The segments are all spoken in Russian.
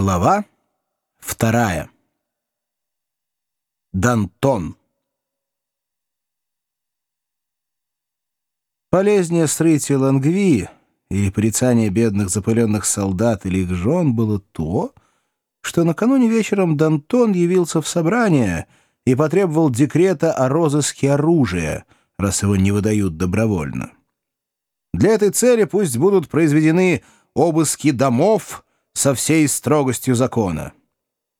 Глава вторая. Дантон. Полезнее срытия Лангви или порицание бедных запыленных солдат или их жен было то, что накануне вечером Дантон явился в собрание и потребовал декрета о розыске оружия, раз его не выдают добровольно. Для этой цели пусть будут произведены обыски домов, со всей строгостью закона.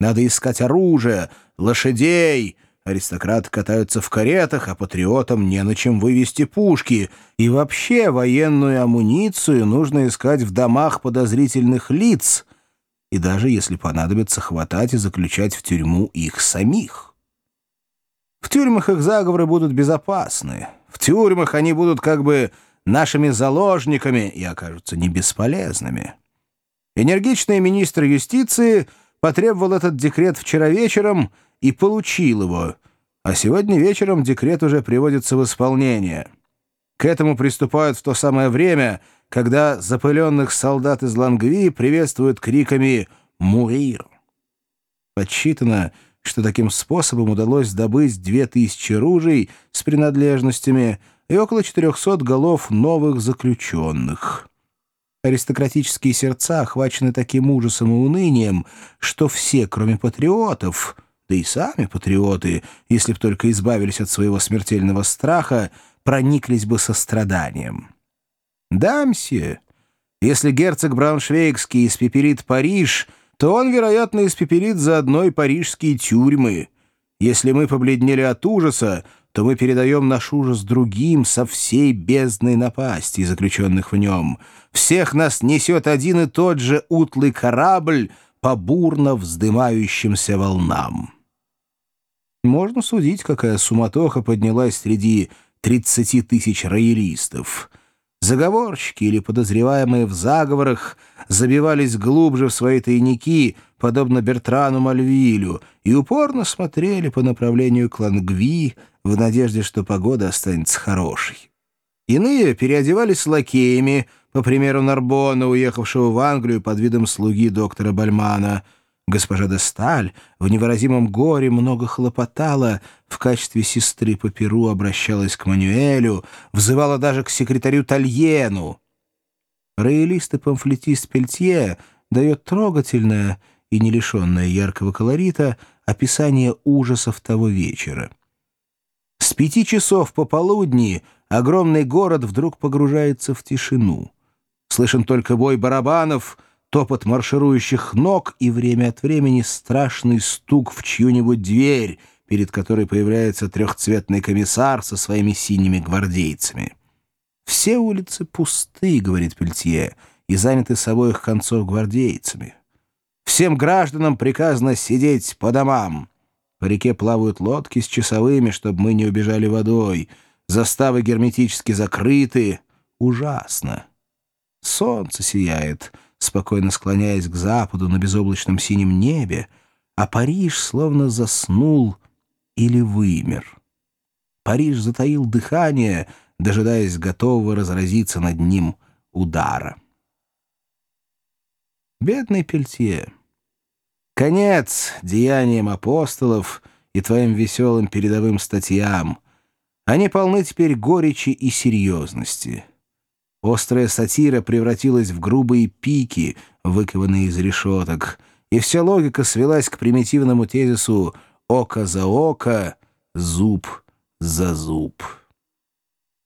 Надо искать оружие, лошадей. Аристократы катаются в каретах, а патриотам не на чем вывести пушки. И вообще военную амуницию нужно искать в домах подозрительных лиц. И даже если понадобится хватать и заключать в тюрьму их самих. В тюрьмах их заговоры будут безопасны. В тюрьмах они будут как бы нашими заложниками и окажутся не бесполезными. Энергичный министр юстиции потребовал этот декрет вчера вечером и получил его, а сегодня вечером декрет уже приводится в исполнение. К этому приступают в то самое время, когда запыленных солдат из Лангви приветствуют криками «Мурир». Подсчитано, что таким способом удалось добыть две тысячи ружей с принадлежностями и около 400 голов новых заключенных. Аристократические сердца охвачены таким ужасом и унынием, что все, кроме патриотов, да и сами патриоты, если б только избавились от своего смертельного страха, прониклись бы состраданием. Дамсье, если герцог Брауншвейгский испепелит Париж, то он, вероятно, испепелит заодно и парижские тюрьмы. Если мы побледнели от ужаса, то мы передаем наш ужас другим со всей бездной напасти, заключенных в нем. Всех нас несет один и тот же утлый корабль по бурно вздымающимся волнам. Можно судить, какая суматоха поднялась среди 30 тысяч роялистов. Заговорщики или подозреваемые в заговорах забивались глубже в свои тайники, подобно Бертрану Мальвилю, и упорно смотрели по направлению к Лангви, в надежде, что погода останется хорошей. Иные переодевались лакеями, по примеру Нарбона, уехавшего в Англию под видом слуги доктора Бальмана. Госпожа де Сталь в невыразимом горе много хлопотала, в качестве сестры по Перу обращалась к Мануэлю, взывала даже к секретарю Тальену. Роялист и памфлетист Пельтье дает трогательное и не лишенное яркого колорита описание ужасов того вечера. С пяти часов пополудни огромный город вдруг погружается в тишину. Слышен только бой барабанов, топот марширующих ног и время от времени страшный стук в чью-нибудь дверь, перед которой появляется трехцветный комиссар со своими синими гвардейцами. «Все улицы пусты», — говорит Пельтье, — «и заняты с обоих концов гвардейцами. Всем гражданам приказано сидеть по домам». По реке плавают лодки с часовыми, чтобы мы не убежали водой. Заставы герметически закрыты. Ужасно. Солнце сияет, спокойно склоняясь к западу на безоблачном синем небе, а Париж словно заснул или вымер. Париж затаил дыхание, дожидаясь готового разразиться над ним удара. Бедный Пельтье. Конец деяниям апостолов и твоим веселым передовым статьям. Они полны теперь горечи и серьезности. Острая сатира превратилась в грубые пики, выкованные из решеток, и вся логика свелась к примитивному тезису «око за око, зуб за зуб».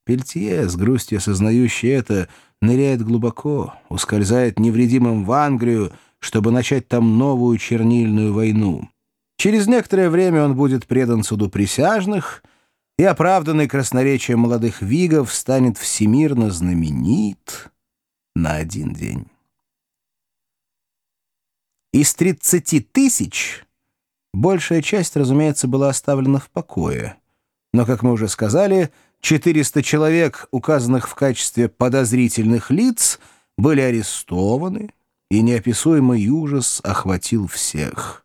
Пельтье, с грустью осознающий это, ныряет глубоко, ускользает невредимым в Англию, чтобы начать там новую чернильную войну. Через некоторое время он будет предан суду присяжных, и оправданный красноречием молодых вигов станет всемирно знаменит на один день. Из 30 тысяч большая часть, разумеется, была оставлена в покое. Но, как мы уже сказали, 400 человек, указанных в качестве подозрительных лиц, были арестованы, и неописуемый ужас охватил всех.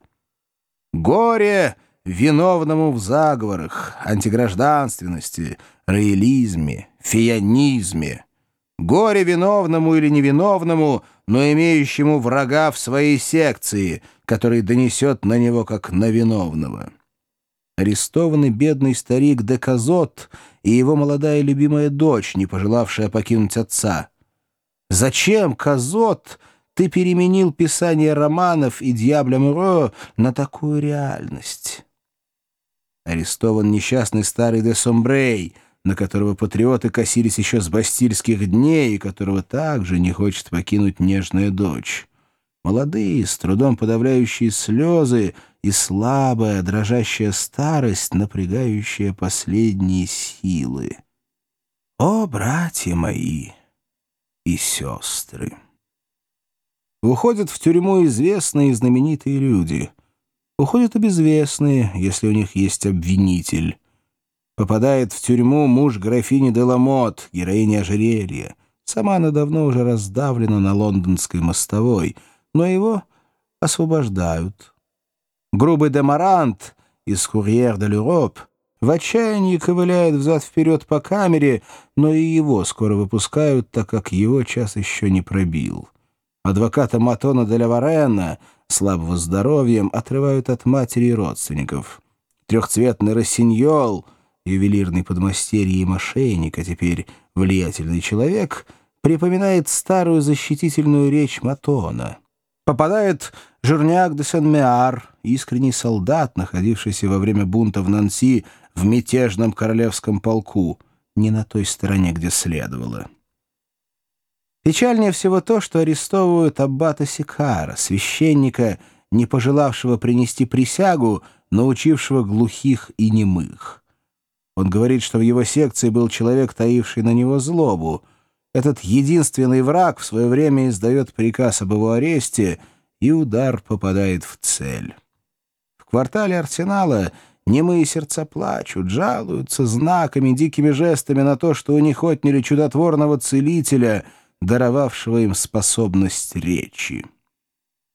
Горе виновному в заговорах, антигражданственности, роялизме, фианизме. Горе виновному или невиновному, но имеющему врага в своей секции, который донесет на него как на виновного. Арестованы бедный старик Деказот и его молодая любимая дочь, не пожелавшая покинуть отца. Зачем, Казот, ты переменил писание романов и «Дьябля Муро» на такую реальность? Арестован несчастный старый де Сомбрей, на которого патриоты косились еще с бастильских дней и которого также не хочет покинуть нежная дочь. Молодые, с трудом подавляющие слезы и слабая, дрожащая старость, напрягающая последние силы. О, братья мои и сестры! Уходят в тюрьму известные и знаменитые люди — Уходят и безвестные, если у них есть обвинитель. Попадает в тюрьму муж графини Деламот, героини ожерелья. Сама она давно уже раздавлена на лондонской мостовой, но его освобождают. Грубый демарант из «Курьер де l'Europe» в отчаянии ковыляет взад-вперед по камере, но и его скоро выпускают, так как его час еще не пробил. Адвоката Матона де Лаварена слабого здоровьем, отрывают от матери и родственников. Трехцветный рассиньол, ювелирный подмастерье и мошенник, а теперь влиятельный человек, припоминает старую защитительную речь Матона. Попадает Журняк де Сен-Меар, искренний солдат, находившийся во время бунта в Нанси в мятежном королевском полку, не на той стороне, где следовало. Печальнее всего то, что арестовывают аббата Сикара, священника, не пожелавшего принести присягу, научившего глухих и немых. Он говорит, что в его секции был человек, таивший на него злобу. Этот единственный враг в свое время издает приказ об его аресте, и удар попадает в цель. В квартале Арсенала немые сердца плачут, жалуются знаками, дикими жестами на то, что у них отняли чудотворного целителя — даровавшего им способность речи.